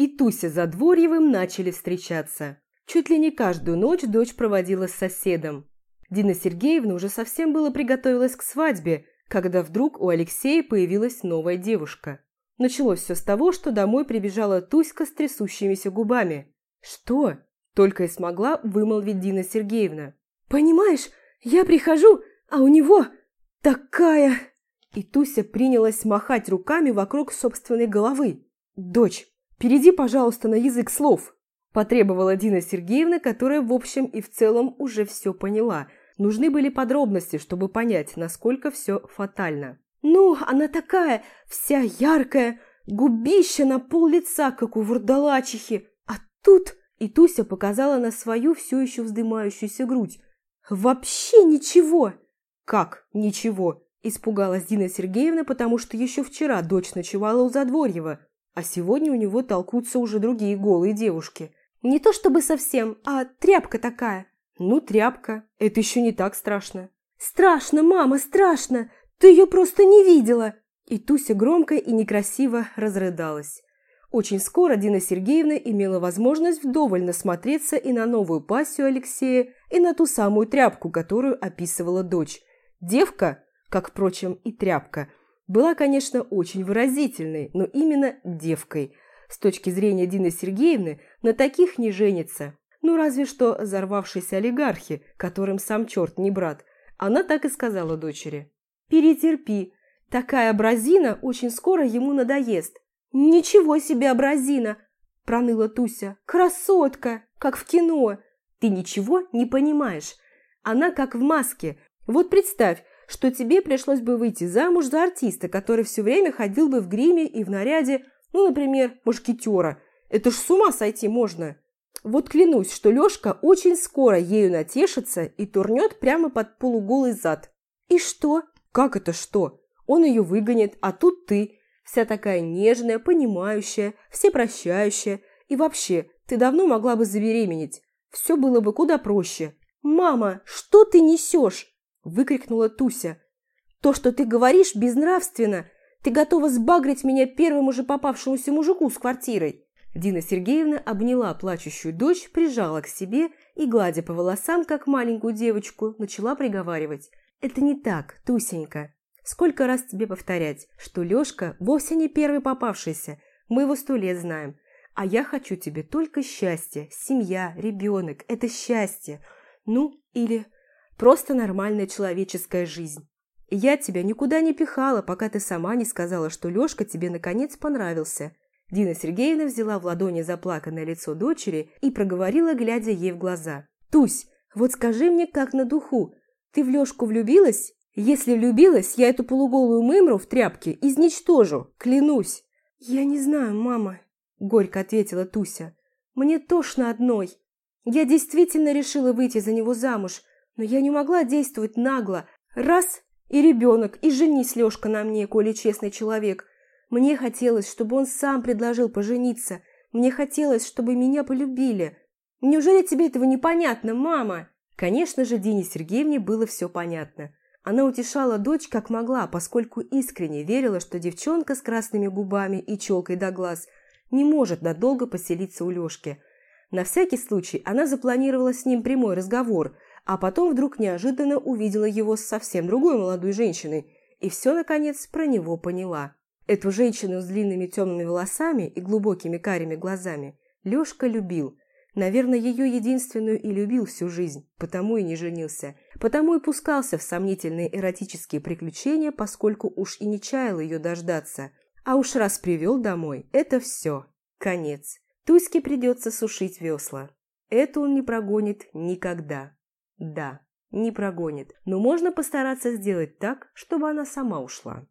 и Туся за Дворьевым начали встречаться. Чуть ли не каждую ночь дочь проводила с соседом. Дина Сергеевна уже совсем было приготовилась к свадьбе, когда вдруг у Алексея появилась новая девушка. Началось все с того, что домой прибежала Туська с трясущимися губами. «Что?» – только и смогла вымолвить Дина Сергеевна. «Понимаешь, я прихожу, а у него такая...» И Туся принялась махать руками вокруг собственной головы. «Дочь, перейди, пожалуйста, на язык слов», – потребовала Дина Сергеевна, которая в общем и в целом уже все поняла. Нужны были подробности, чтобы понять, насколько все фатально. «Ну, она такая, вся яркая, губища на пол лица, как у вурдалачихи, а тут...» И Туся показала на свою все еще вздымающуюся грудь. «Вообще ничего!» «Как ничего?» – испугалась Дина Сергеевна, потому что еще вчера дочь ночевала у Задворьева, а сегодня у него толкутся уже другие голые девушки. «Не то чтобы совсем, а тряпка такая». «Ну, тряпка. Это еще не так страшно». «Страшно, мама, страшно! Ты ее просто не видела!» И Туся громко и некрасиво разрыдалась. Очень скоро Дина Сергеевна имела возможность вдоволь насмотреться и на новую пассию Алексея, и на ту самую тряпку, которую описывала дочь. Девка, как, впрочем, и тряпка, была, конечно, очень выразительной, но именно девкой. С точки зрения Дины Сергеевны, на таких не женится. Ну, разве что взорвавшиеся олигархи, которым сам черт не брат. Она так и сказала дочери. «Перетерпи. Такая абразина очень скоро ему надоест». «Ничего себе абразина!» – проныла Туся. «Красотка, как в кино!» «Ты ничего не понимаешь. Она как в маске, вот представь, что тебе пришлось бы выйти замуж за артиста, который все время ходил бы в гриме и в наряде, ну, например, мушкетера. Это ж с ума сойти можно. Вот клянусь, что Лешка очень скоро ею натешится и турнет прямо под полуголый зад. И что? Как это что? Он ее выгонит, а тут ты, вся такая нежная, понимающая, всепрощающая. И вообще, ты давно могла бы забеременеть. Все было бы куда проще. «Мама, что ты несешь?» – выкрикнула Туся. «То, что ты говоришь, безнравственно. Ты готова сбагрить меня первому же попавшемуся мужику с квартирой». Дина Сергеевна обняла плачущую дочь, прижала к себе и, гладя по волосам, как маленькую девочку, начала приговаривать. «Это не так, Тусенька. Сколько раз тебе повторять, что Лёшка вовсе не первый попавшийся, мы его сто лет знаем. А я хочу тебе только счастья, семья, ребенок – это счастье. Ну, или Просто нормальная человеческая жизнь. я тебя никуда не пихала, пока ты сама не сказала, что Лёшка тебе наконец понравился. Дина Сергеевна взяла в ладони заплаканное лицо дочери и проговорила, глядя ей в глаза. «Тусь, вот скажи мне, как на духу, ты в Лёшку влюбилась? Если влюбилась, я эту полуголую мымру в тряпке изничтожу, клянусь». «Я не знаю, мама», – горько ответила Туся. «Мне тошно одной. Я действительно решила выйти за него замуж, но я не могла действовать нагло. Раз – и ребенок, и женись, Лешка, на мне, коли честный человек. Мне хотелось, чтобы он сам предложил пожениться. Мне хотелось, чтобы меня полюбили. Неужели тебе этого непонятно, мама? Конечно же, Дине Сергеевне было все понятно. Она утешала дочь как могла, поскольку искренне верила, что девчонка с красными губами и челкой до глаз не может надолго поселиться у Лешки. На всякий случай она запланировала с ним прямой разговор – а потом вдруг неожиданно увидела его с совсем другой молодой женщиной и все, наконец, про него поняла. Эту женщину с длинными темными волосами и глубокими карими глазами Лешка любил. Наверное, ее единственную и любил всю жизнь, потому и не женился, потому и пускался в сомнительные эротические приключения, поскольку уж и не чаял ее дождаться. А уж раз привел домой, это все, конец. Туське придется сушить весла. Это он не прогонит никогда. Да, не прогонит, но можно постараться сделать так, чтобы она сама ушла.